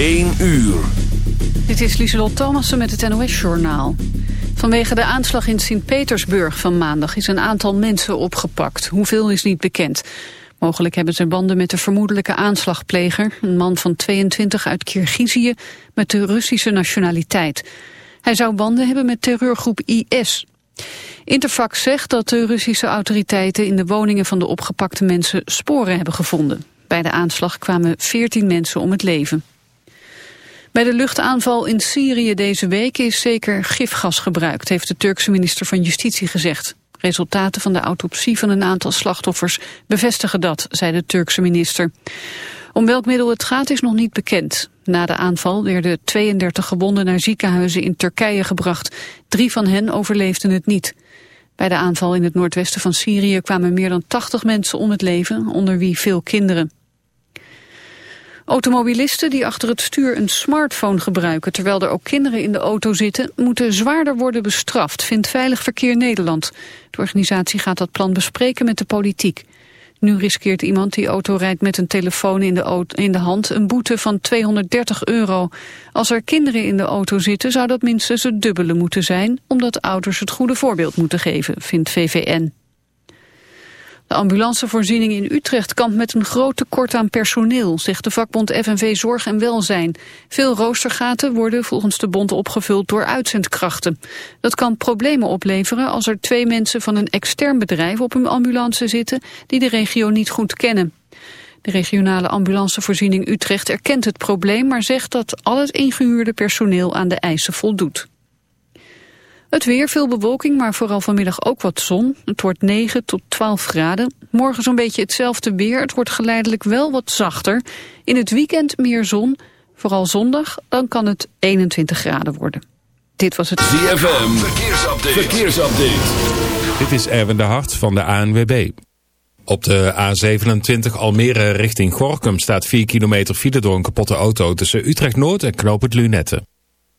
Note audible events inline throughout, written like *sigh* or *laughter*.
1 uur. Dit is Lieselot Thomassen met het NOS-journaal. Vanwege de aanslag in Sint-Petersburg van maandag is een aantal mensen opgepakt. Hoeveel is niet bekend. Mogelijk hebben ze banden met de vermoedelijke aanslagpleger... een man van 22 uit Kirgizië met de Russische nationaliteit. Hij zou banden hebben met terreurgroep IS. Interfax zegt dat de Russische autoriteiten in de woningen van de opgepakte mensen sporen hebben gevonden. Bij de aanslag kwamen 14 mensen om het leven. Bij de luchtaanval in Syrië deze week is zeker gifgas gebruikt, heeft de Turkse minister van Justitie gezegd. Resultaten van de autopsie van een aantal slachtoffers bevestigen dat, zei de Turkse minister. Om welk middel het gaat is nog niet bekend. Na de aanval werden 32 gewonden naar ziekenhuizen in Turkije gebracht. Drie van hen overleefden het niet. Bij de aanval in het noordwesten van Syrië kwamen meer dan 80 mensen om het leven, onder wie veel kinderen. Automobilisten die achter het stuur een smartphone gebruiken... terwijl er ook kinderen in de auto zitten... moeten zwaarder worden bestraft, vindt Veilig Verkeer Nederland. De organisatie gaat dat plan bespreken met de politiek. Nu riskeert iemand die auto rijdt met een telefoon in de, in de hand... een boete van 230 euro. Als er kinderen in de auto zitten... zou dat minstens het dubbele moeten zijn... omdat ouders het goede voorbeeld moeten geven, vindt VVN. De ambulancevoorziening in Utrecht kampt met een groot tekort aan personeel, zegt de vakbond FNV Zorg en Welzijn. Veel roostergaten worden volgens de bond opgevuld door uitzendkrachten. Dat kan problemen opleveren als er twee mensen van een extern bedrijf op een ambulance zitten die de regio niet goed kennen. De regionale ambulancevoorziening Utrecht erkent het probleem, maar zegt dat al het ingehuurde personeel aan de eisen voldoet. Het weer, veel bewolking, maar vooral vanmiddag ook wat zon. Het wordt 9 tot 12 graden. Morgen zo'n beetje hetzelfde weer. Het wordt geleidelijk wel wat zachter. In het weekend meer zon. Vooral zondag, dan kan het 21 graden worden. Dit was het... ZFM, verkeersupdate. verkeersupdate. Dit is Erwin de Hart van de ANWB. Op de A27 Almere richting Gorkum staat 4 kilometer file door een kapotte auto... tussen Utrecht-Noord en Knoop het Lunette.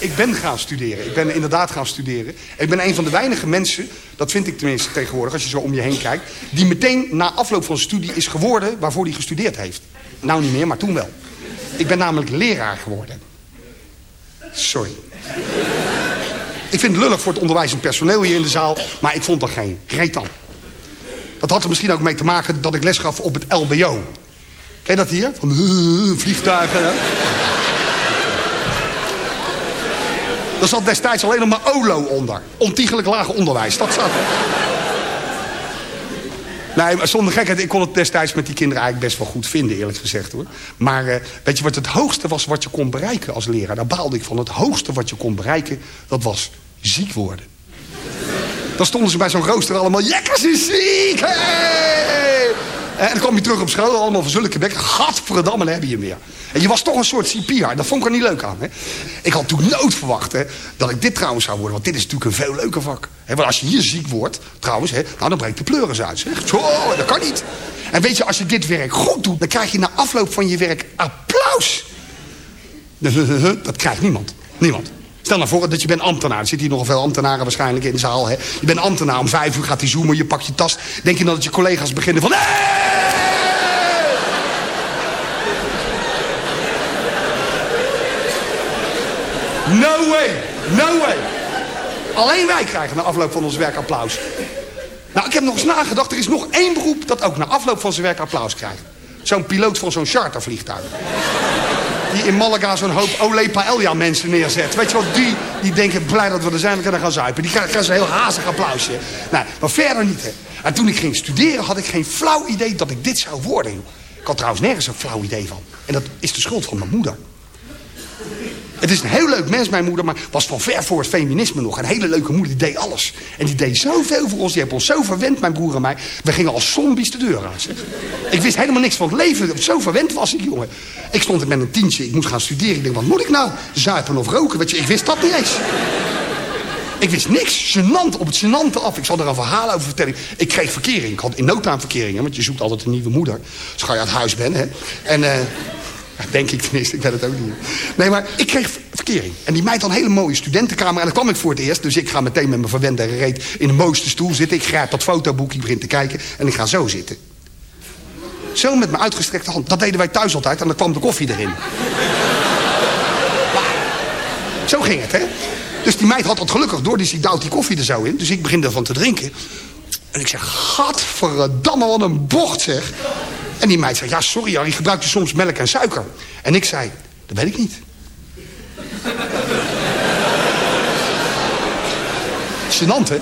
Ik ben gaan studeren. Ik ben inderdaad gaan studeren. Ik ben een van de weinige mensen, dat vind ik tenminste tegenwoordig... als je zo om je heen kijkt... die meteen na afloop van studie is geworden waarvoor hij gestudeerd heeft. Nou niet meer, maar toen wel. Ik ben namelijk leraar geworden. Sorry. Ik vind het lullig voor het onderwijzend personeel hier in de zaal... maar ik vond er geen reet aan. Dat had er misschien ook mee te maken dat ik les gaf op het LBO. Ken dat hier? Van uh, vliegtuigen. hè? Er zat destijds alleen nog maar OLO onder. Ontiegelijk lager onderwijs, dat zat. Nee, maar zonder gekheid, ik kon het destijds met die kinderen eigenlijk best wel goed vinden, eerlijk gezegd hoor. Maar eh, weet je wat het hoogste was wat je kon bereiken als leraar? Daar baalde ik van. Het hoogste wat je kon bereiken, dat was ziek worden. Dan stonden ze bij zo'n rooster allemaal, jekkers is ziek! En dan kwam je terug op school, allemaal van zulke bekken. Gadverdamme, dan heb je hem weer. En je was toch een soort cipier. Dat vond ik er niet leuk aan. Hè? Ik had toen nooit verwacht hè, dat ik dit trouwens zou worden. Want dit is natuurlijk een veel leuker vak. Hè, want als je hier ziek wordt, trouwens, hè, nou, dan breekt de pleuris uit. Zeg. Zo, dat kan niet. En weet je, als je dit werk goed doet... dan krijg je na afloop van je werk applaus. *laughs* Dat krijgt niemand. Niemand. Stel nou voor dat je bent ambtenaar. Er zitten hier nogal veel ambtenaren waarschijnlijk in de zaal. Hè? Je bent ambtenaar, om vijf uur gaat hij zoomen, je pakt je tas. Denk je dan dat je collega's beginnen van... No way, no way. Alleen wij krijgen na afloop van ons werk applaus. Nou, ik heb nog eens nagedacht. Er is nog één beroep dat ook na afloop van zijn werk applaus krijgt. Zo'n piloot van zo'n chartervliegtuig. Die in Malaga zo'n hoop Ole Paella mensen neerzet. Weet je wat, die, die denken blij dat we er zijn, we kunnen gaan zuipen. Die krijgen zo'n heel hazig applausje. Nou, maar verder niet, hè. En toen ik ging studeren had ik geen flauw idee dat ik dit zou worden. Ik had trouwens nergens een flauw idee van. En dat is de schuld van mijn moeder. Het is een heel leuk mens, mijn moeder, maar was van ver voor het feminisme nog. Een hele leuke moeder, die deed alles. En die deed zoveel voor ons, die heeft ons zo verwend, mijn broer en mij. We gingen als zombies de deur uit. Ik wist helemaal niks van het leven, zo verwend was ik, jongen. Ik stond er met een tientje, ik moest gaan studeren. Ik denk, wat moet ik nou? Zuipen of roken? Weet je, ik wist dat niet eens. Ik wist niks. Gênant, op het gênante af. Ik zal er een verhaal over vertellen. Ik kreeg verkering. Ik had in no time verkering. hè, Want je zoekt altijd een nieuwe moeder. Als je uit huis bent. Hè. En... eh, Denk ik tenminste, ik weet het ook niet. Nee, maar ik kreeg verkering. En die meid had een hele mooie studentenkamer. En dan kwam ik voor het eerst. Dus ik ga meteen met mijn verwende reet in de mooiste stoel zitten. Ik grijp dat fotoboek, ik begin te kijken. En ik ga zo zitten. Zo met mijn uitgestrekte hand. Dat deden wij thuis altijd. En dan kwam de koffie erin. Zo ging het, hè? Dus die meid had dat gelukkig door, dus die duwt die koffie er zo in. Dus ik begin ervan te drinken. En ik zeg, gadverdamme, wat een bocht, zeg. En die meid zei, ja, sorry, Harry, gebruik je soms melk en suiker? En ik zei, dat weet ik niet. *laughs* Gênant, hè?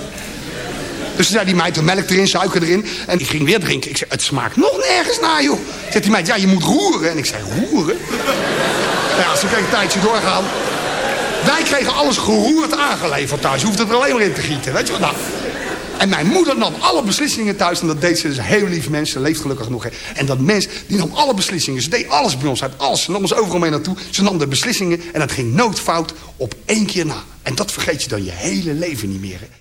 Dus toen zei die meid, melk erin, suiker erin. En ik ging weer drinken. Ik zei, het smaakt nog nergens naar, joh. Zegt die meid, ja, je moet roeren. En ik zei, roeren? Nou ja, kan ik een tijdje doorgaan. Wij kregen alles geroerd aangeleverd thuis. Je hoeft het er alleen maar in te gieten. Weet je wat? Nou, en mijn moeder nam alle beslissingen thuis. En dat deed ze dus heel lief mens. Ze leeft gelukkig nog. hè. En dat mens, die nam alle beslissingen. Ze deed alles bij ons uit. Alles. Ze nam ons overal mee naartoe. Ze nam de beslissingen. En dat ging noodfout op één keer na. En dat vergeet je dan je hele leven niet meer.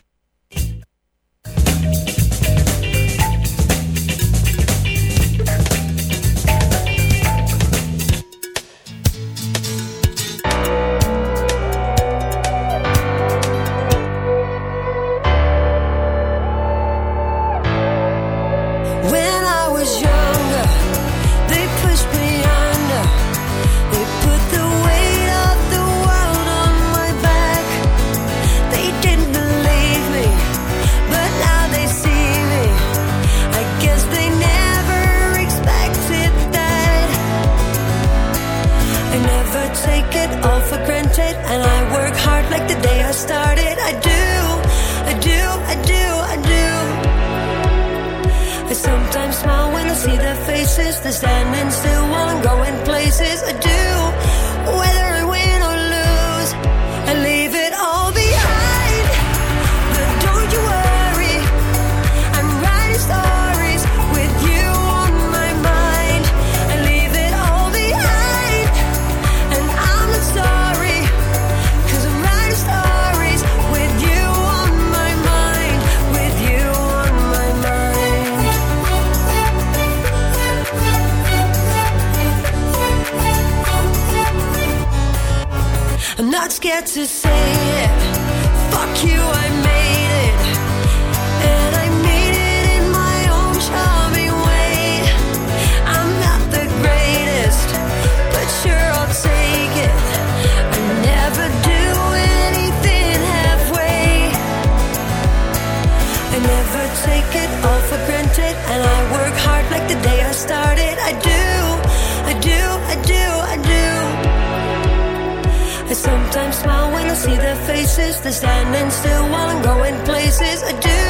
See their faces. They're standing still while I'm going places. I do,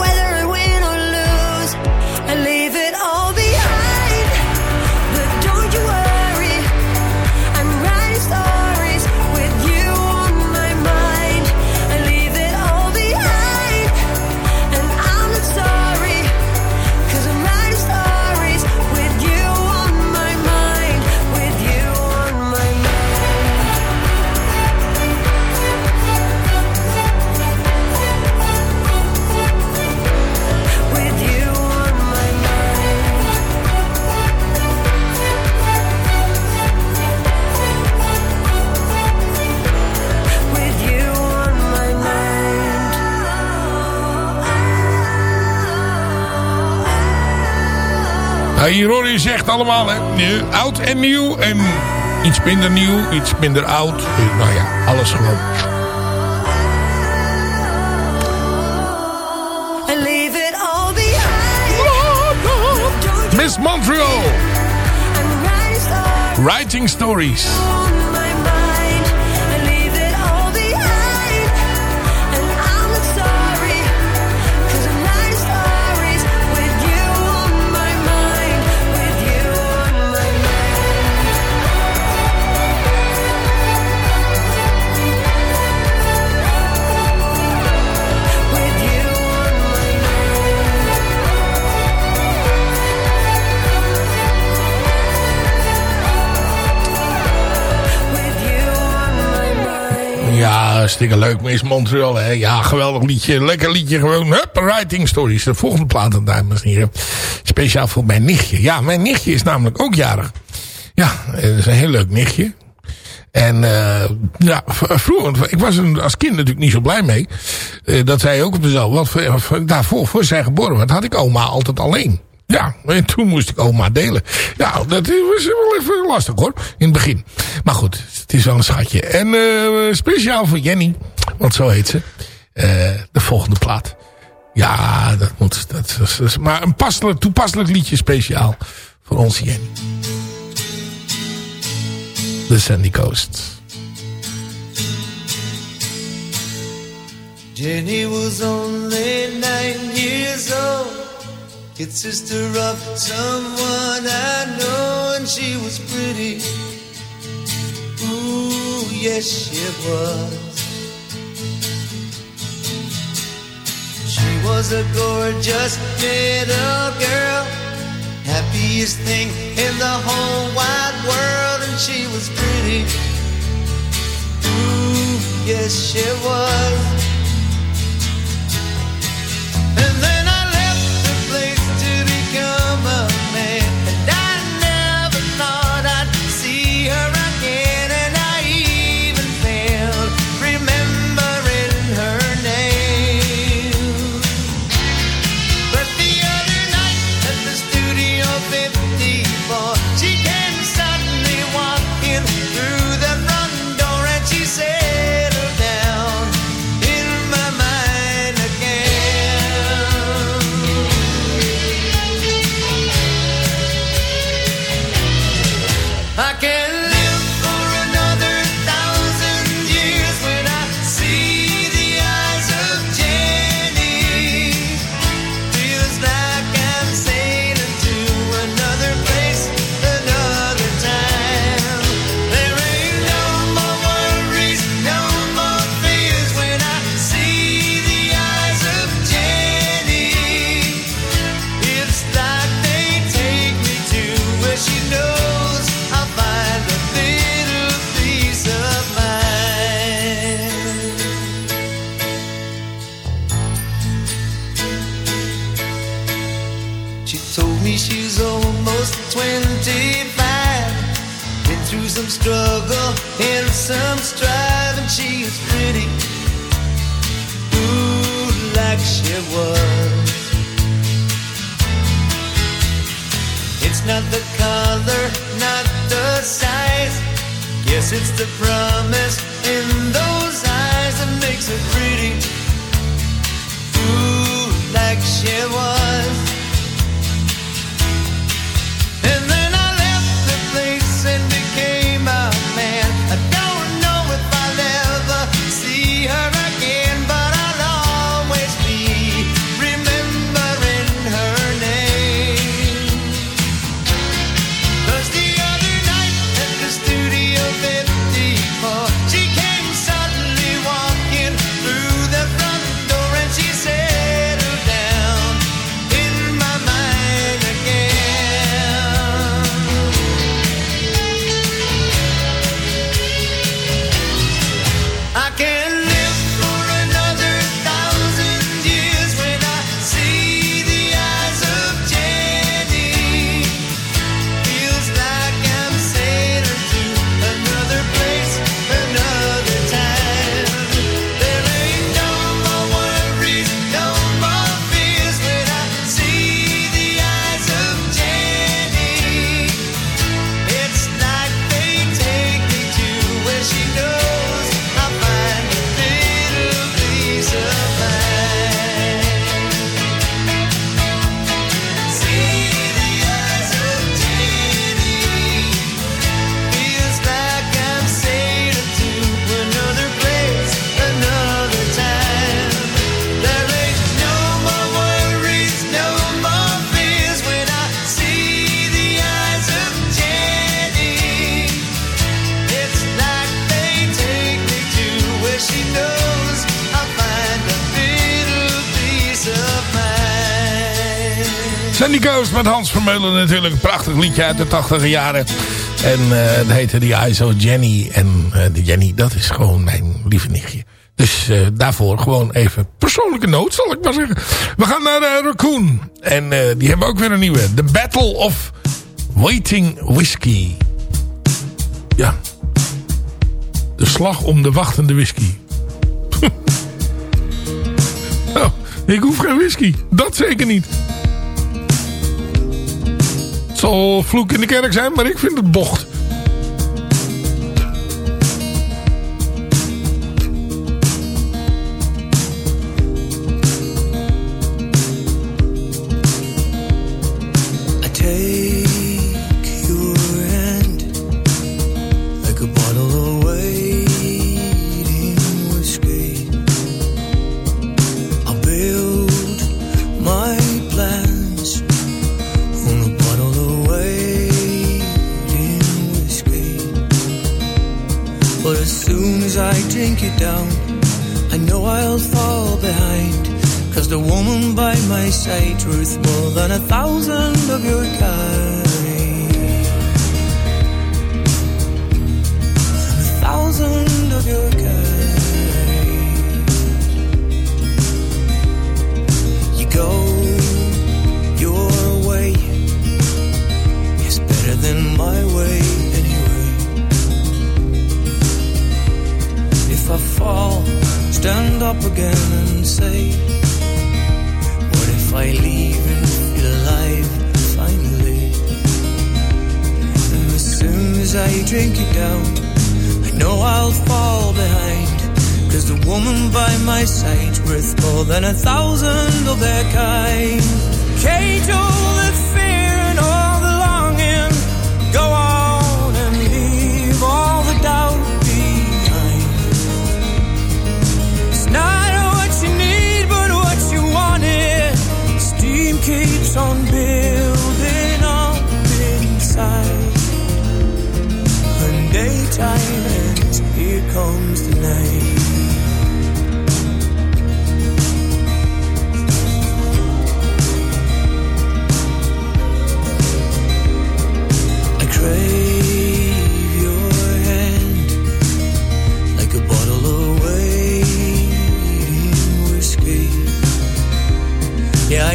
whether hier hoor je zegt allemaal, hè. Oud en nieuw en iets minder nieuw, iets minder oud. Nou ja, alles gewoon. Miss Montreal. Writing Stories. Ja, hartstikke leuk. Miss Montreal, hè. Ja, geweldig liedje. Lekker liedje gewoon. Hup, Writing Stories. De volgende plaat, dames en heren. Speciaal voor mijn nichtje. Ja, mijn nichtje is namelijk ook jarig. Ja, dat is een heel leuk nichtje. En uh, ja, vroeger, ik was er als kind natuurlijk niet zo blij mee. Uh, dat zij ook op dezelfde, want daarvoor, voor zij geboren werd, had ik oma altijd alleen. Ja, en toen moest ik oma delen. Ja, dat was wel even lastig hoor, in het begin. Maar goed, het is wel een schatje. En uh, speciaal voor Jenny, want zo heet ze, uh, de volgende plaat. Ja, dat moet, dat, is maar een passelijk, toepasselijk liedje speciaal voor onze Jenny. The Sandy Coast. Jenny was only nine years old Kid sister of someone I know, and she was pretty. Ooh, yes, she was. She was a gorgeous little girl, happiest thing in the whole wide world, and she was pretty. Ooh, yes, she was. she Vermeulen natuurlijk. Een prachtig liedje uit de 80 jaren. En uh, het heette die ISO Jenny. En uh, de Jenny, dat is gewoon mijn lieve nichtje. Dus uh, daarvoor gewoon even persoonlijke noot, zal ik maar zeggen. We gaan naar Raccoon. En die hebben ook weer een nieuwe. The Battle of Waiting Whiskey. Ja. De slag om de wachtende whisky. *laughs* oh, ik hoef geen whisky. Dat zeker niet. Het zal vloek in de kerk zijn, maar ik vind het bocht.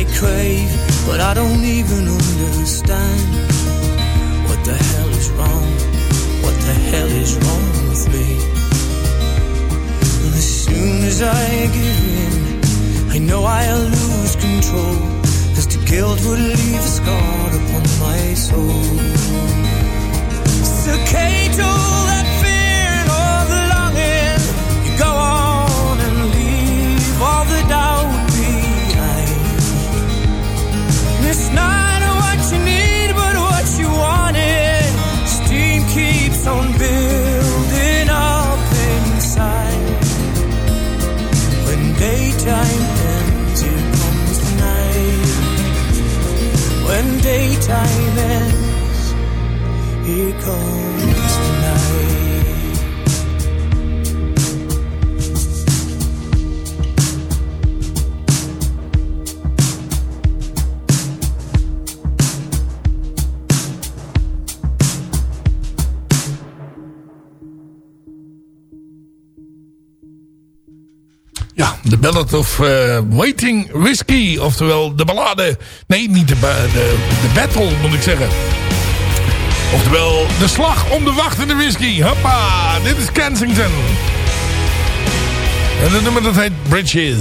I crave, but I don't even understand what the hell is wrong. What the hell is wrong with me? And as soon as I give in, I know I'll lose control. Cause the guilt would leave a scar upon my soul. It's a that Ballad of uh, Waiting Whiskey. Oftewel de ballade. Nee, niet de, de, de battle moet ik zeggen. Oftewel de slag om de wachtende whisky. Hoppa, dit is Kensington. En het nummer dat heet Bridges.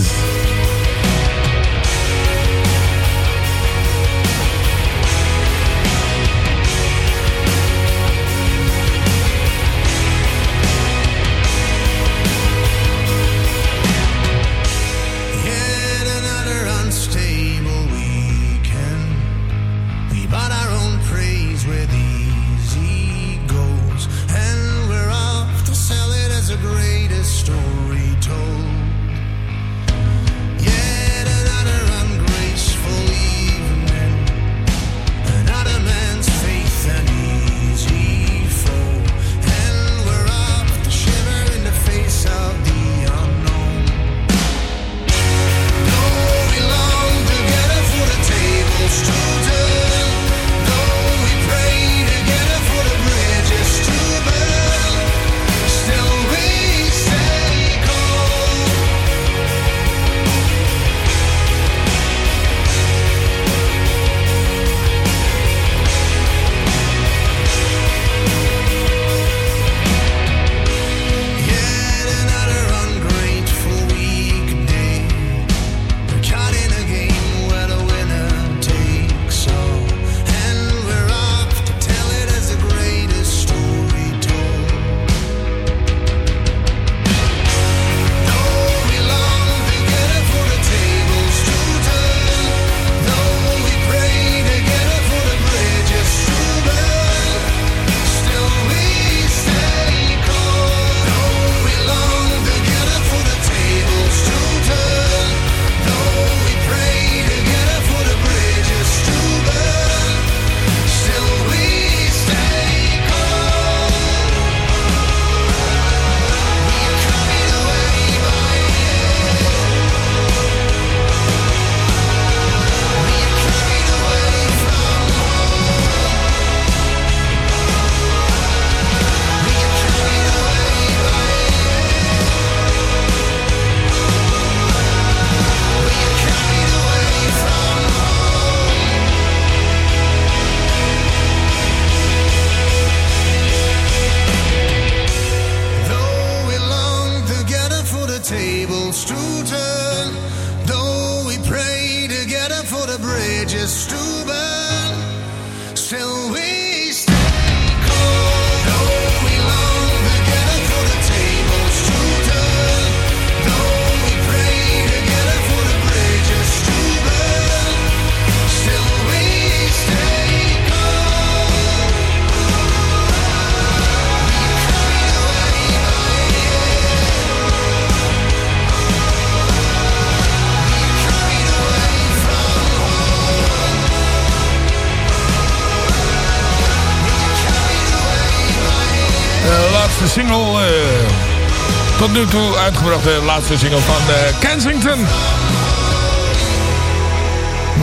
Tot nu toe uitgebracht, de laatste single van eh, Kensington.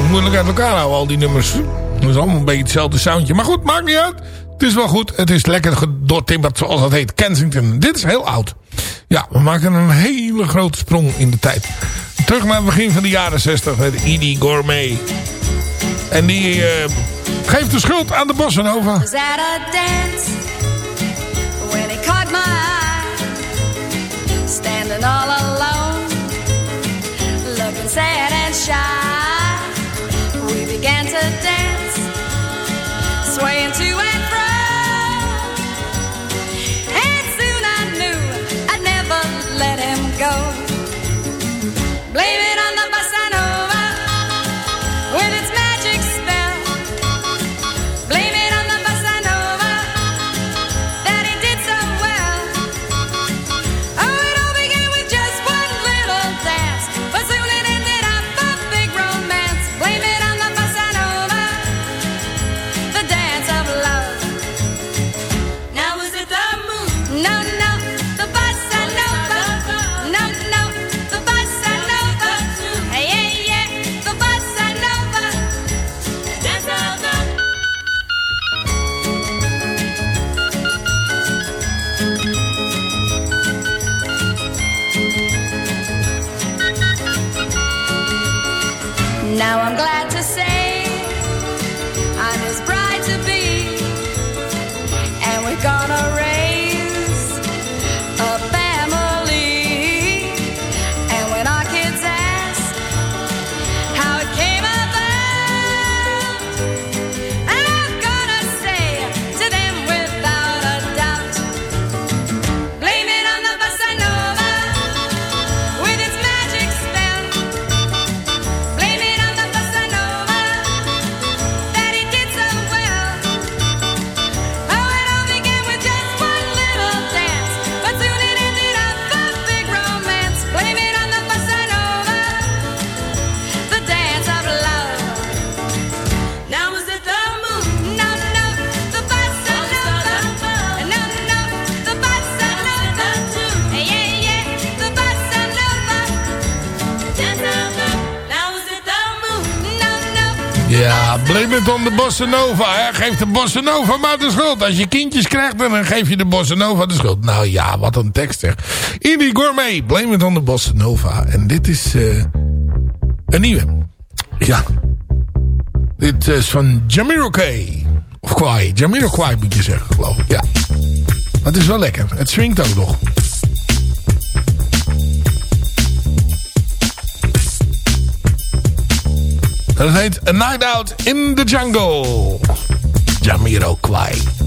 Moeilijk uit elkaar houden, al die nummers. Het is allemaal een beetje hetzelfde soundje. Maar goed, maakt niet uit. Het is wel goed. Het is lekker doortimmerd, zoals dat heet. Kensington. Dit is heel oud. Ja, we maken een hele grote sprong in de tijd. Terug naar het begin van de jaren 60 met Edie Gourmet. En die eh, geeft de schuld aan de Bossa Nova. All alone, looking sad and shy. On de Bossa Nova. Hè? Geef de Bossa Nova maar de schuld. Als je kindjes krijgt, dan geef je de Bossa Nova de schuld. Nou ja, wat een tekst zeg. Indie Gourmet, blame it on de Bossa Nova. En dit is eh, een nieuwe. Ja. Dit is van Jamiroquai. Of Kwai. Jamiroquai moet je zeggen, geloof ik. Ja. Maar het is wel lekker. Het swingt ook nog. Het heet A Night Out in the Jungle. Jamiroquai. Night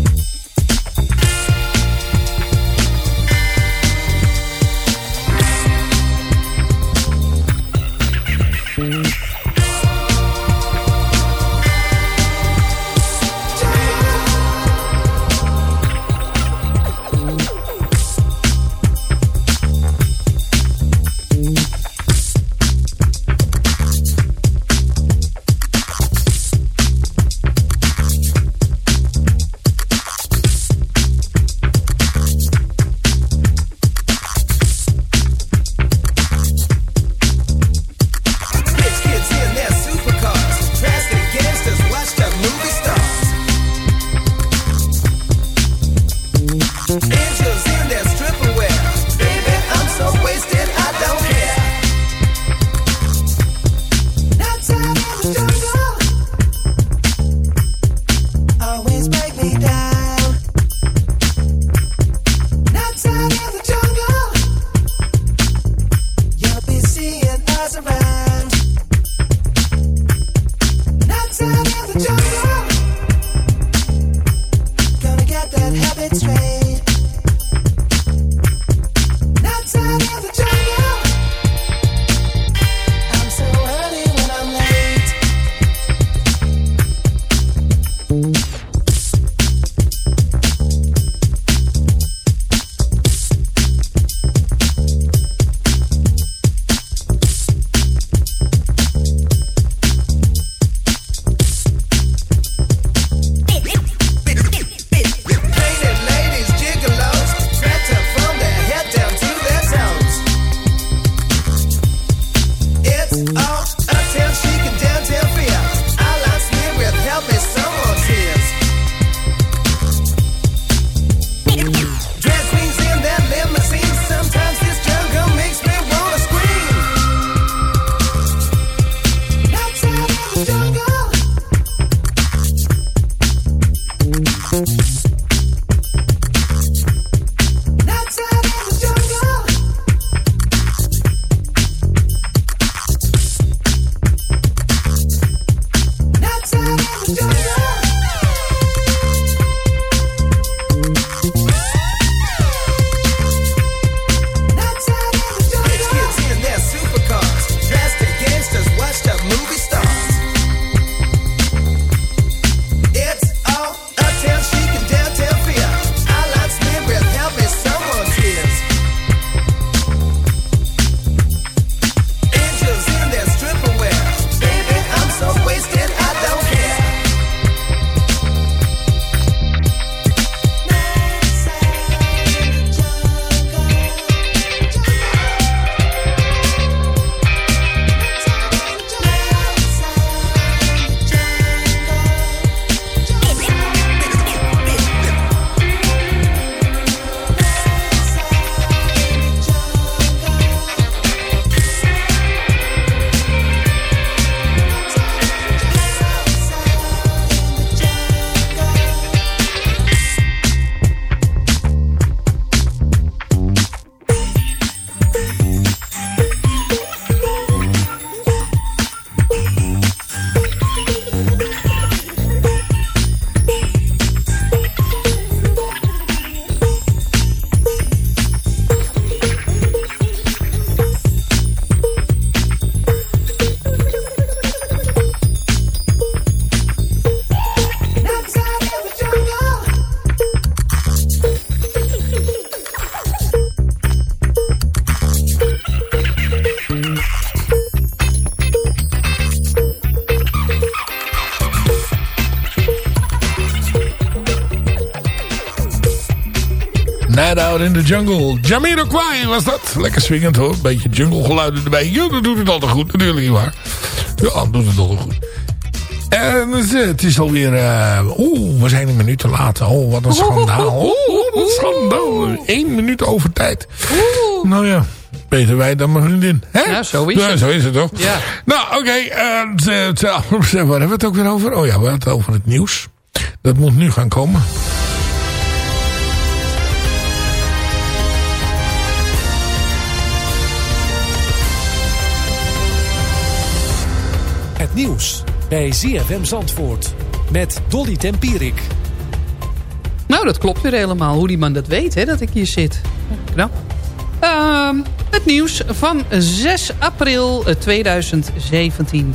Jungle. Jamiroquai was dat. Lekker swingend hoor. Beetje jungle geluiden erbij. Ja, dat doet het altijd goed. Natuurlijk niet waar. Ja, dat doet het altijd goed. En het is alweer... Uh, Oeh, we zijn een minuut te laat. Oh, wat een schandaal. Oeh, wat een schandaal. Eén minuut over tijd. Nou ja, beter wij dan mijn vriendin. Hè? Ja, zo is ja, het. Zo is het toch? Ja. Nou, oké. Okay, uh, *laughs* waar hebben we het ook weer over? Oh ja, we hebben het over het nieuws. Dat moet nu gaan komen. Nieuws bij ZFM Zandvoort met Dolly Tempierik. Nou, dat klopt weer helemaal. Hoe die man dat weet, hè, dat ik hier zit. Knap. Uh, het nieuws van 6 april 2017.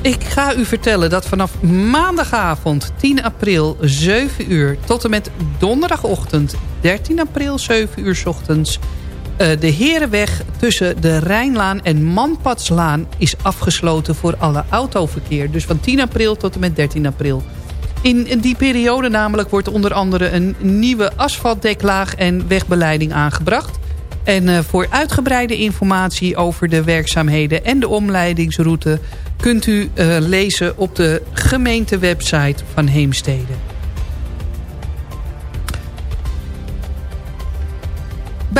Ik ga u vertellen dat vanaf maandagavond 10 april 7 uur... tot en met donderdagochtend 13 april 7 uur s ochtends... Uh, de Herenweg tussen de Rijnlaan en Manpadslaan is afgesloten voor alle autoverkeer. Dus van 10 april tot en met 13 april. In die periode namelijk wordt onder andere een nieuwe asfaltdeklaag en wegbeleiding aangebracht. En uh, voor uitgebreide informatie over de werkzaamheden en de omleidingsroute... kunt u uh, lezen op de gemeentewebsite van Heemstede.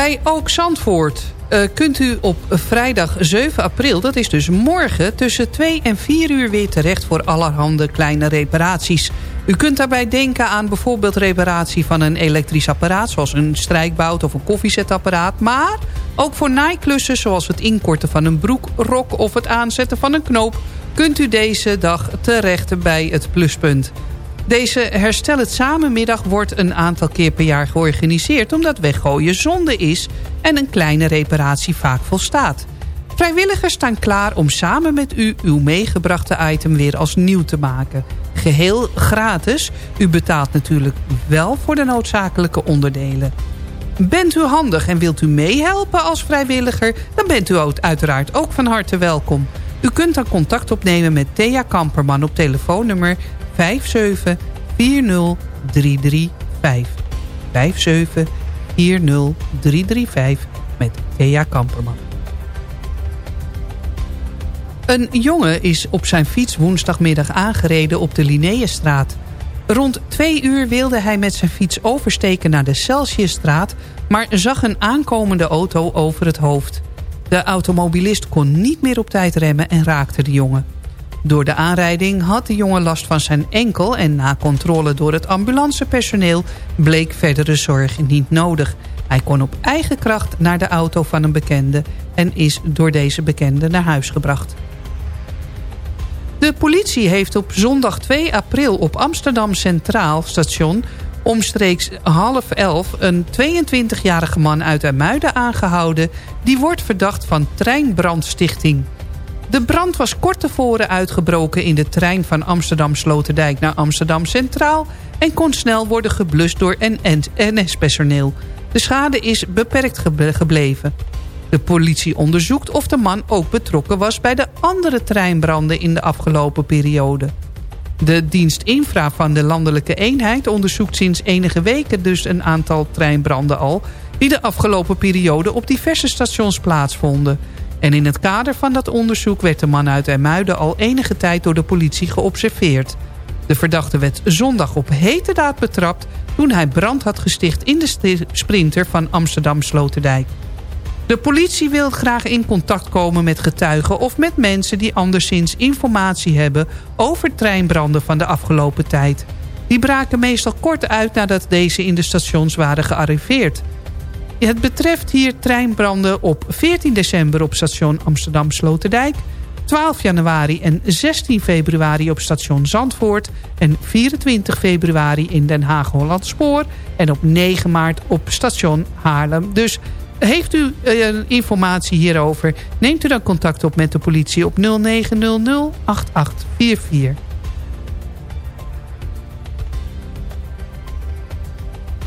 Bij Ook Zandvoort uh, kunt u op vrijdag 7 april, dat is dus morgen... tussen 2 en 4 uur weer terecht voor allerhande kleine reparaties. U kunt daarbij denken aan bijvoorbeeld reparatie van een elektrisch apparaat... zoals een strijkbout of een koffiezetapparaat. Maar ook voor naaiklussen zoals het inkorten van een broek, rok... of het aanzetten van een knoop... kunt u deze dag terecht bij het pluspunt. Deze Herstel het Samenmiddag wordt een aantal keer per jaar georganiseerd... omdat weggooien zonde is en een kleine reparatie vaak volstaat. Vrijwilligers staan klaar om samen met u uw meegebrachte item weer als nieuw te maken. Geheel gratis. U betaalt natuurlijk wel voor de noodzakelijke onderdelen. Bent u handig en wilt u meehelpen als vrijwilliger... dan bent u uiteraard ook van harte welkom. U kunt dan contact opnemen met Thea Kamperman op telefoonnummer 5740335. 5740335 met Thea Kamperman. Een jongen is op zijn fiets woensdagmiddag aangereden op de Linnaeusstraat. Rond twee uur wilde hij met zijn fiets oversteken naar de Celsiusstraat... maar zag een aankomende auto over het hoofd. De automobilist kon niet meer op tijd remmen en raakte de jongen. Door de aanrijding had de jongen last van zijn enkel... en na controle door het ambulancepersoneel bleek verdere zorg niet nodig. Hij kon op eigen kracht naar de auto van een bekende... en is door deze bekende naar huis gebracht. De politie heeft op zondag 2 april op Amsterdam Centraal Station... omstreeks half elf een 22-jarige man uit Amuiden aangehouden... die wordt verdacht van treinbrandstichting... De brand was kort tevoren uitgebroken in de trein van Amsterdam Sloterdijk naar Amsterdam Centraal... en kon snel worden geblust door NS-personeel. De schade is beperkt gebleven. De politie onderzoekt of de man ook betrokken was bij de andere treinbranden in de afgelopen periode. De dienst Infra van de landelijke eenheid onderzoekt sinds enige weken dus een aantal treinbranden al... die de afgelopen periode op diverse stations plaatsvonden... En in het kader van dat onderzoek werd de man uit Ermuiden al enige tijd door de politie geobserveerd. De verdachte werd zondag op hete daad betrapt toen hij brand had gesticht in de sprinter van Amsterdam Sloterdijk. De politie wil graag in contact komen met getuigen of met mensen die anderszins informatie hebben over treinbranden van de afgelopen tijd. Die braken meestal kort uit nadat deze in de stations waren gearriveerd. Het betreft hier treinbranden op 14 december op station Amsterdam Sloterdijk... 12 januari en 16 februari op station Zandvoort... en 24 februari in Den Haag-Holland Spoor... en op 9 maart op station Haarlem. Dus heeft u uh, informatie hierover... neemt u dan contact op met de politie op 0900 8844.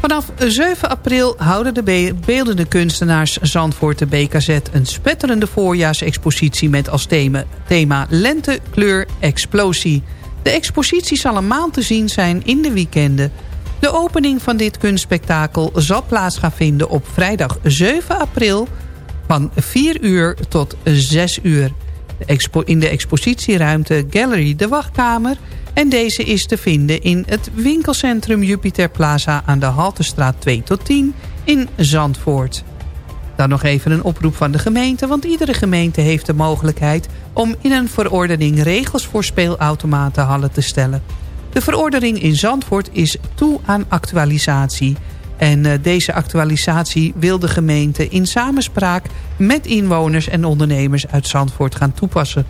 Vanaf 7 april houden de beeldende kunstenaars Zandvoort de BKZ... een spetterende voorjaarsexpositie met als thema, thema Lente, Kleur, Explosie. De expositie zal een maand te zien zijn in de weekenden. De opening van dit kunstspektakel zal plaats gaan vinden op vrijdag 7 april van 4 uur tot 6 uur. in de expositieruimte Gallery de Wachtkamer... en deze is te vinden in het winkelcentrum Jupiter Plaza... aan de Haltestraat 2 tot 10 in Zandvoort. Dan nog even een oproep van de gemeente... want iedere gemeente heeft de mogelijkheid... om in een verordening regels voor speelautomatenhallen te stellen. De verordening in Zandvoort is toe aan actualisatie... En uh, deze actualisatie wil de gemeente in samenspraak met inwoners en ondernemers uit Zandvoort gaan toepassen.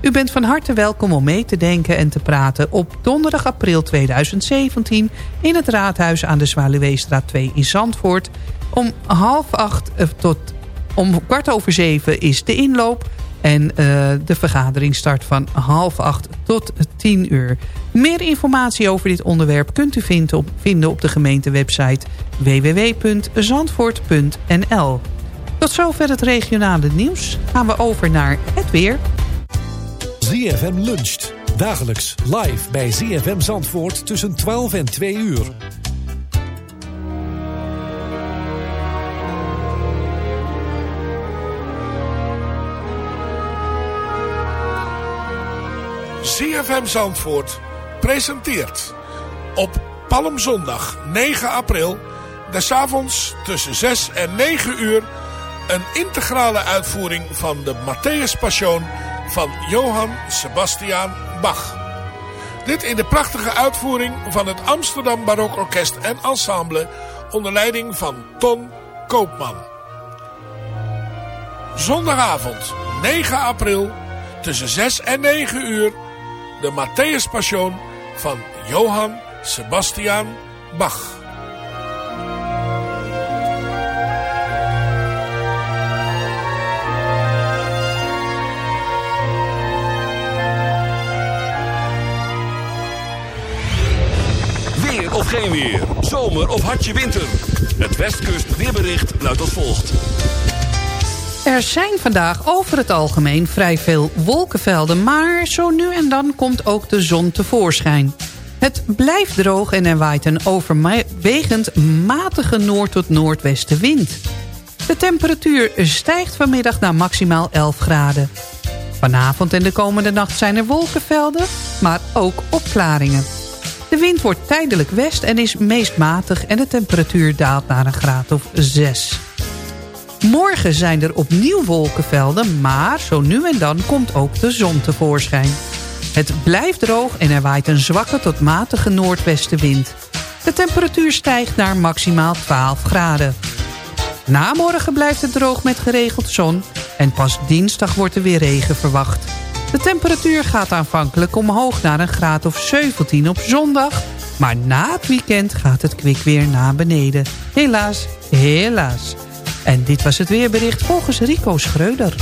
U bent van harte welkom om mee te denken en te praten op donderdag april 2017 in het raadhuis aan de Zwaluweestraat 2 in Zandvoort. Om half acht eh, tot om kwart over zeven is de inloop. En uh, de vergadering start van half acht tot tien uur. Meer informatie over dit onderwerp kunt u vinden op, vinden op de gemeentewebsite www.zandvoort.nl. Tot zover het regionale nieuws. Gaan we over naar het weer. ZFM luncht. Dagelijks live bij ZFM Zandvoort tussen 12 en 2 uur. ZFM Zandvoort presenteert op Palmzondag 9 april... des avonds tussen 6 en 9 uur... een integrale uitvoering van de Matthäus Passion van Johann Sebastian Bach. Dit in de prachtige uitvoering van het Amsterdam Barokorkest en Ensemble... onder leiding van Ton Koopman. Zondagavond 9 april tussen 6 en 9 uur de Matthäus Passion van Johann Sebastian Bach. Geen weer, zomer of hartje winter. Het Westkust weerbericht luidt als volgt. Er zijn vandaag over het algemeen vrij veel wolkenvelden... maar zo nu en dan komt ook de zon tevoorschijn. Het blijft droog en er waait een overwegend matige noord- tot noordwestenwind. De temperatuur stijgt vanmiddag naar maximaal 11 graden. Vanavond en de komende nacht zijn er wolkenvelden, maar ook opklaringen. De wind wordt tijdelijk west en is meest matig... en de temperatuur daalt naar een graad of 6. Morgen zijn er opnieuw wolkenvelden, maar zo nu en dan komt ook de zon tevoorschijn. Het blijft droog en er waait een zwakke tot matige noordwestenwind. De temperatuur stijgt naar maximaal 12 graden. Na morgen blijft het droog met geregeld zon en pas dinsdag wordt er weer regen verwacht. De temperatuur gaat aanvankelijk omhoog naar een graad of 17 op zondag... maar na het weekend gaat het kwik weer naar beneden. Helaas, helaas. En dit was het weerbericht volgens Rico Schreuder.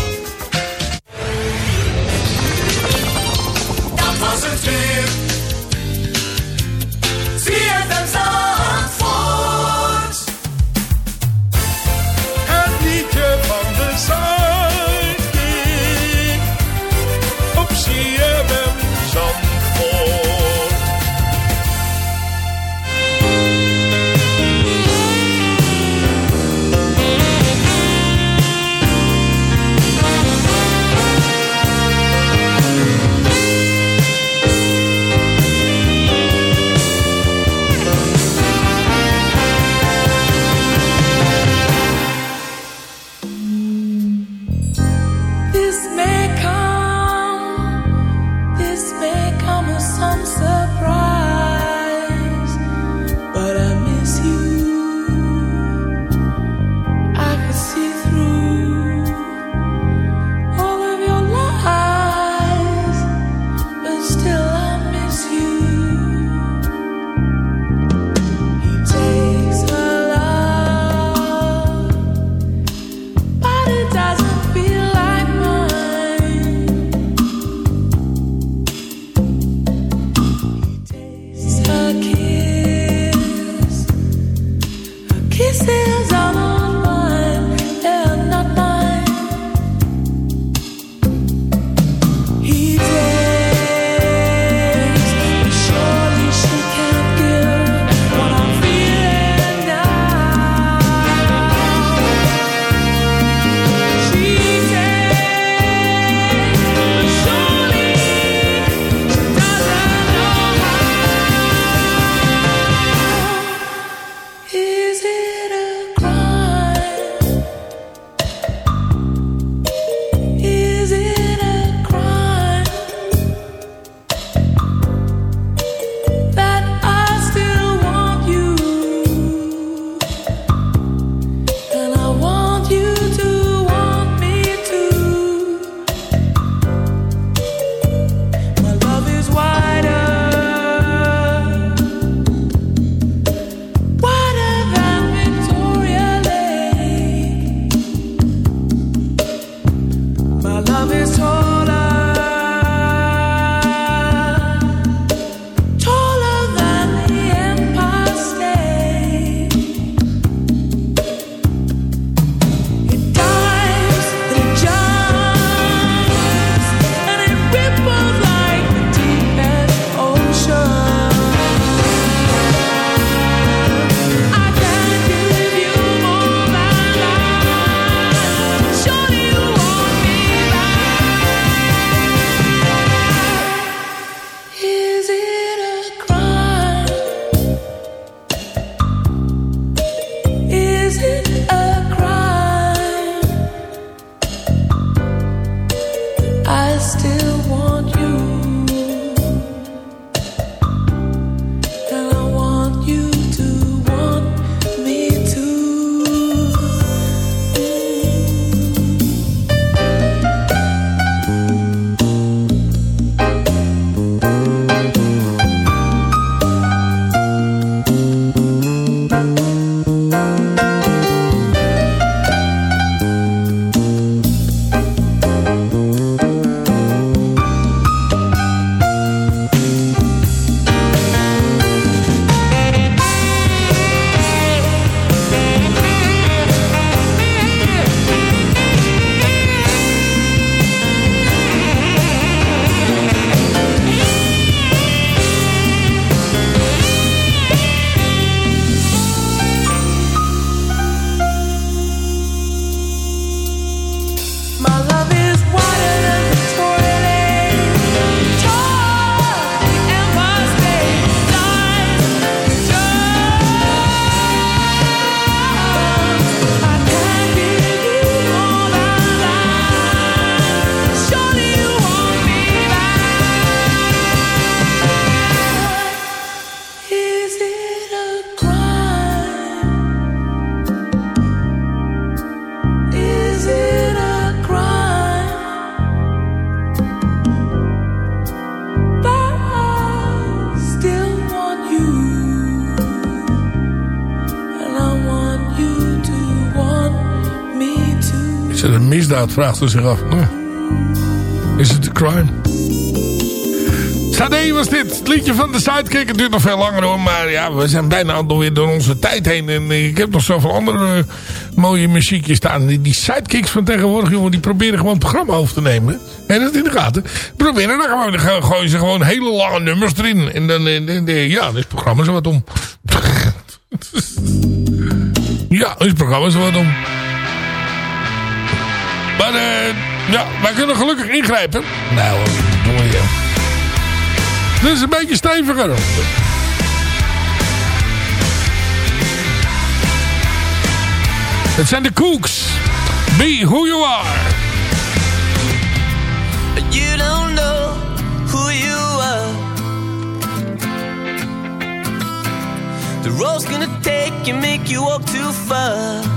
Vraagt u zich af. Nou, is het een crime? Sade was dit. Het liedje van de Sidekick. Het duurt nog veel langer hoor. Maar ja, we zijn bijna alweer door onze tijd heen. En ik heb nog zoveel andere eh, mooie muziekjes staan. Die, Sidekicks van tegenwoordig, jongen, die proberen gewoon het programma over te nemen. En dat is in de gaten. Proberen dan gewoon, dan gooien ze gewoon hele lange nummers erin. En dan, en, en- en- ja, dan is programma zo wat om. *laughs* ja, dan is het programma zo wat om. Maar eh, ja, wij kunnen gelukkig ingrijpen. Nou, doen we ja. Dit is een beetje steviger. Het zijn de Cooks. Be who you are. You don't know who you are. The road's gonna take you, make you walk too far.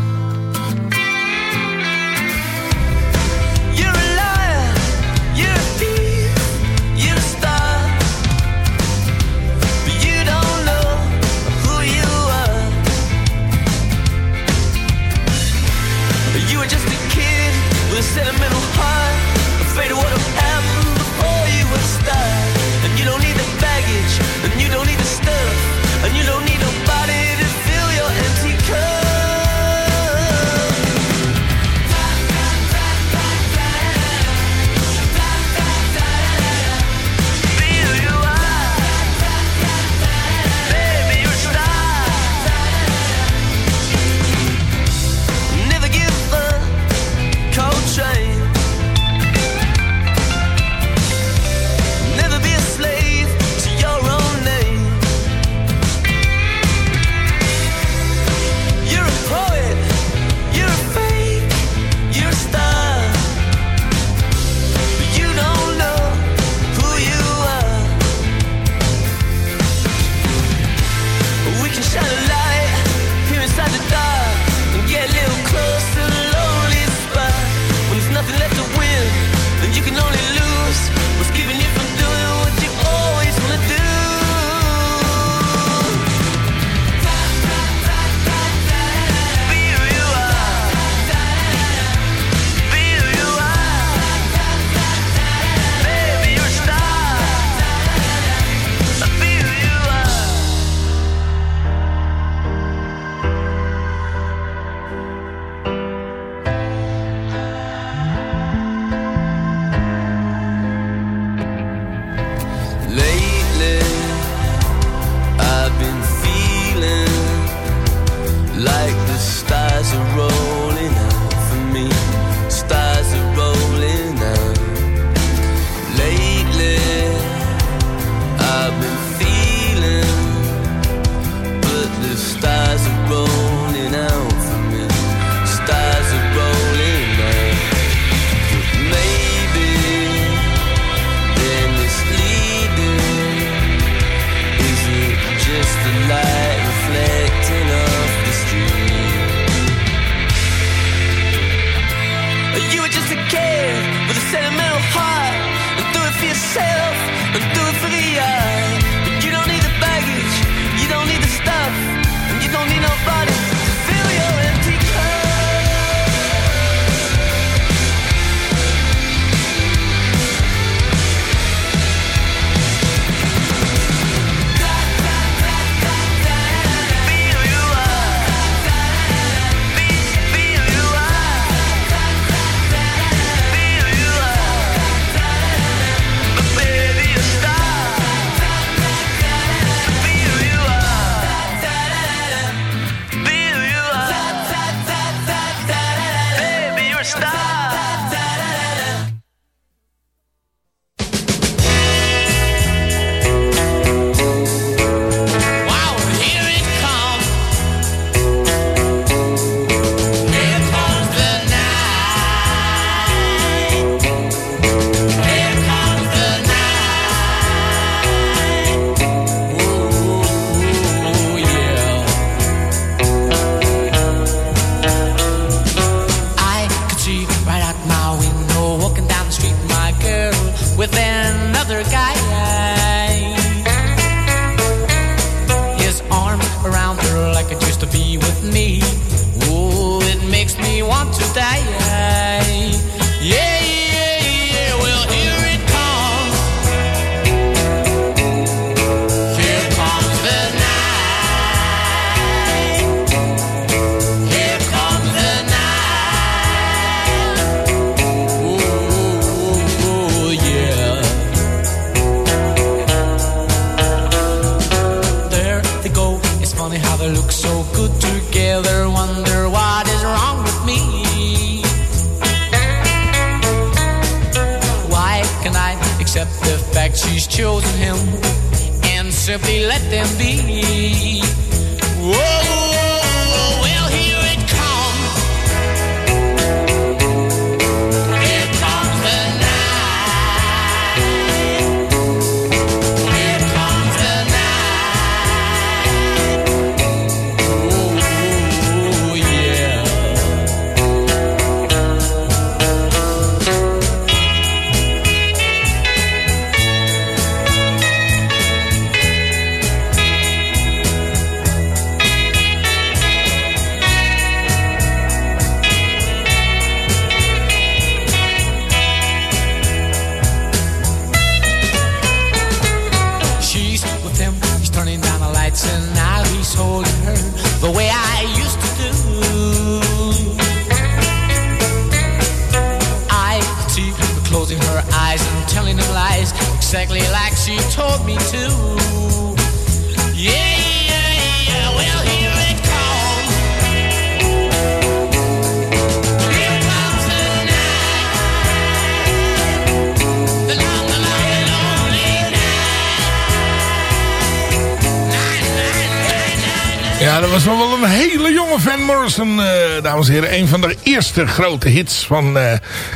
Was wel een hele jonge Van Morrison, eh, dames en heren. Een van de eerste grote hits van eh,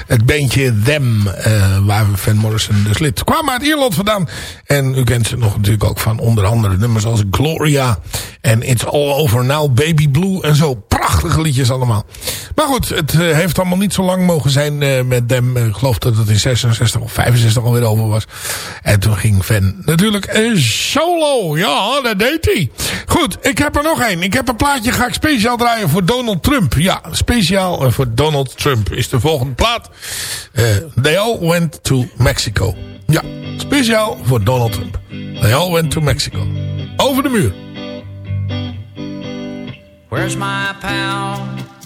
het bandje Them, eh, waar Van Morrison dus lid. Kwamen uit Ierland vandaan. En u kent ze nog natuurlijk ook van onder andere nummers als Gloria en It's All Over Now, Baby Blue en zo. Prachtige liedjes allemaal. Maar goed, het eh, heeft allemaal niet zo lang mogen zijn eh, met Them. Ik geloof dat het in 66 of 65 alweer over was. En toen ging Van natuurlijk eh, solo. Ja, dat deed hij. Goed, ik heb er nog één. Ik heb een plaatje, ga ik speciaal draaien voor Donald Trump. Ja, speciaal voor Donald Trump is de volgende plaat. They all went to Mexico. Ja, speciaal voor Donald Trump. They all went to Mexico. Over de muur. Where's my pal?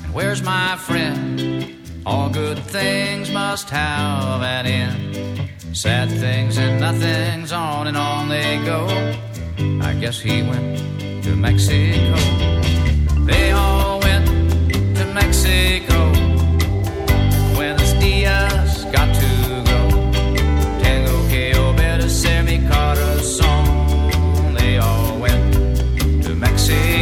And where's my friend? All good things must have an end. Sad things and nothings on and on they go. I guess he went to Mexico. They all went to Mexico. Buenos dias, got to go. Tengo que obedecer mi. They all went to Mexico.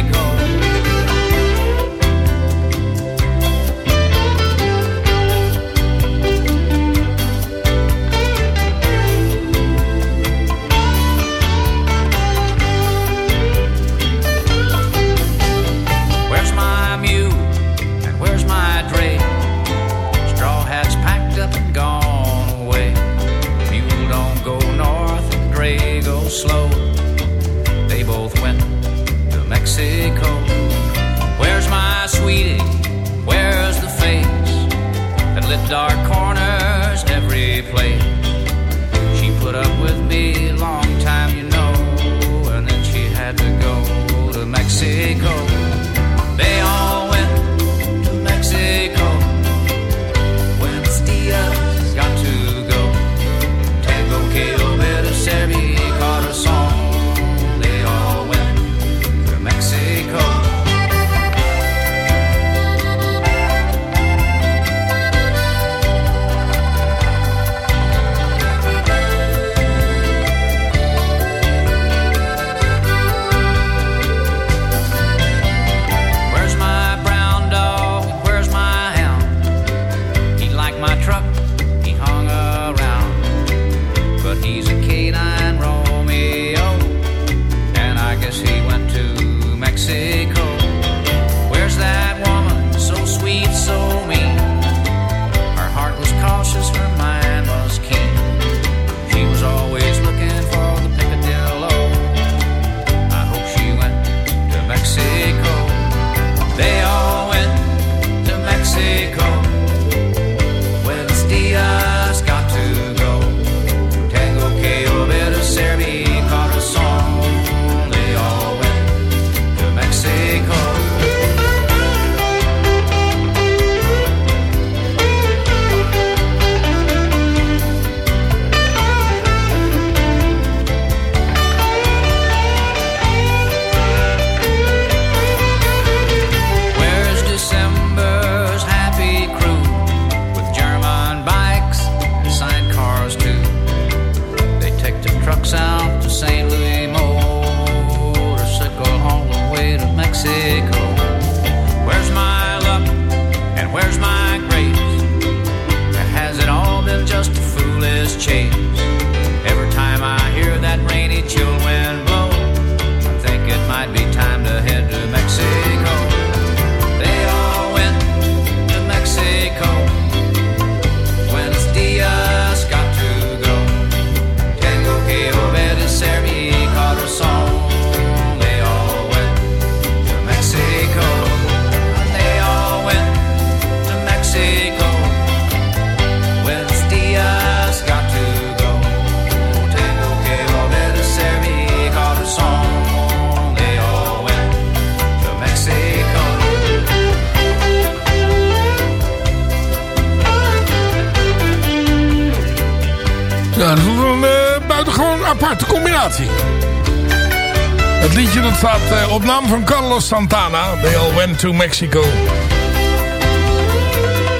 To Mexico.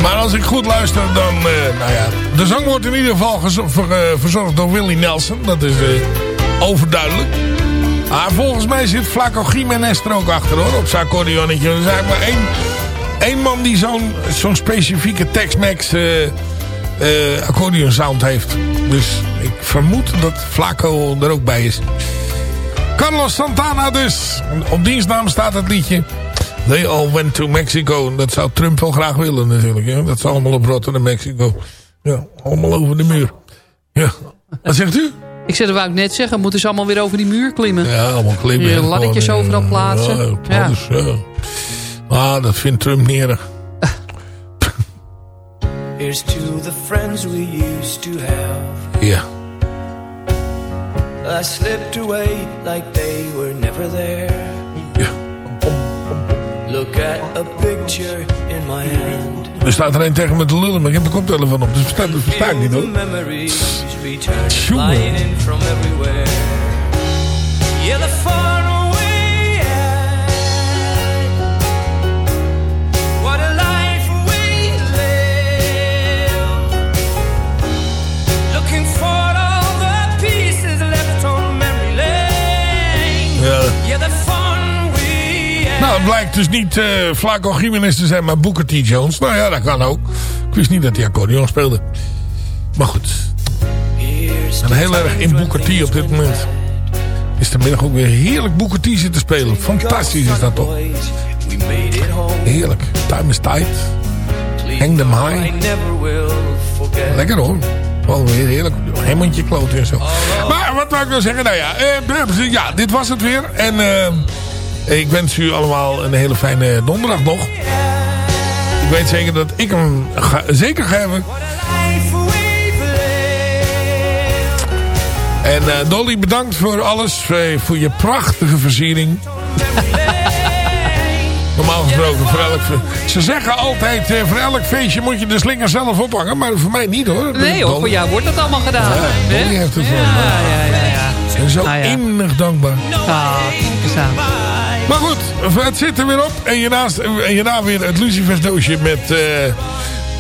Maar als ik goed luister, dan... eh, nou ja, de zang wordt in ieder geval eh, verzorgd door Willie Nelson. Dat is eh, overduidelijk. Maar volgens mij zit Flaco Jiménez er ook achter hoor. Op zijn accordeonnetje. Er is eigenlijk maar één, één man die zo'n specifieke Tex-Mex accordeon sound heeft. Dus ik vermoed dat Flaco er ook bij is. Carlos Santana dus. Op dienstnaam staat het liedje. They all went to Mexico. Dat zou Trump wel graag willen natuurlijk. Hè? Dat ze allemaal op naar Mexico. Ja, allemaal over de muur. Ja. Wat zegt u? Ik zei, dat wou ik net zeggen. Moeten ze allemaal weer over die muur klimmen? Ja, allemaal klimmen. Laddertjes Gewoon, overal eh, plaatsen. Ja, Ja. alles, ja. Ah, dat vindt Trump niet erg. *laughs* Here's to the friends we used to have. Ja. I slipped away like they were never there. Look at a picture in my hand. Er staat er een tegen me te lullen, maar ik heb de koptelefoon op. Dus versta, dat versta ik niet hoor. everywhere. Yeah, the far away What a life we live. Looking for all the pieces left on memory lane. Ja. Yeah, Nou, het blijkt dus niet eh Flaco Jiménez te zijn, maar Booker T. Jones. Nou ja, dat kan ook. Ik wist niet dat hij accordeon speelde. Maar goed. En heel erg in Booker T op dit moment. Is de middag ook weer heerlijk Booker T zitten spelen. Fantastisch is dat toch? Heerlijk. Time is tight. Hang them high. Lekker hoor. Gewoon weer heerlijk. Hemmendje kloten en zo. Maar wat wou ik nou zeggen? Nou ja, eh, ja dit was het weer. En eh, ik wens u allemaal een hele fijne donderdag nog. Ik weet zeker dat ik hem zeker ga hebben. En eh, Dolly, bedankt voor alles. Eh, voor je prachtige versiering. Normaal gesproken, voor elk, ze zeggen altijd, eh, voor elk feestje moet je de slinger zelf ophangen. Maar voor mij niet hoor. Nee hoor, voor jou wordt dat allemaal gedaan. Ja, Dolly heeft het ja, wel. Ja, ja, ja. En zo ah, ja. dankbaar. Ah, maar goed, het zit er weer op. En hiernaast, en hierna weer het Lucifers doosje met eh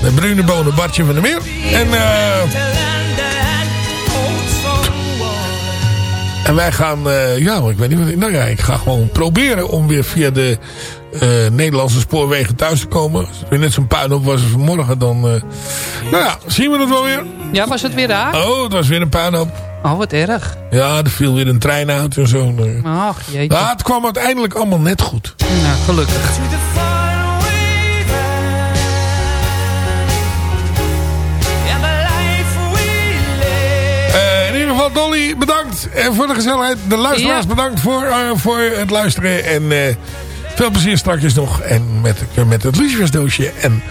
de brune bonen Bartje van der Meer. En, eh, en wij gaan, eh, ja, ik weet niet wat ik, nou ja, ik ga gewoon proberen om weer via de Nederlandse spoorwegen thuis te komen. Als er weer net zo'n puinhoop was als vanmorgen, dan, nou ja, zien we dat wel weer. Ja, was het weer raar? Oh, het was weer een puinhoop. Oh, wat erg. Ja, er viel weer een trein uit en zo. Ach, jeetje. Ja, het kwam uiteindelijk allemaal net goed. Nou, gelukkig. Eh, in ieder geval, Dolly, bedankt voor de gezelligheid. De luisteraars, Ja. bedankt voor, eh, voor het luisteren. En eh, veel plezier straks nog. En met, met het Lucifersdoosje. En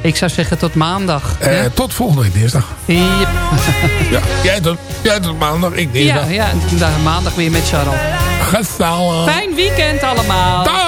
Ik zou zeggen tot maandag. eh, tot volgende week dinsdag. Yep. *laughs* Ja, jij tot, jij tot maandag, ik Ja, dinsdag. ja, en daar maandag weer met Charles. Gezellig. Fijn weekend allemaal. Dag.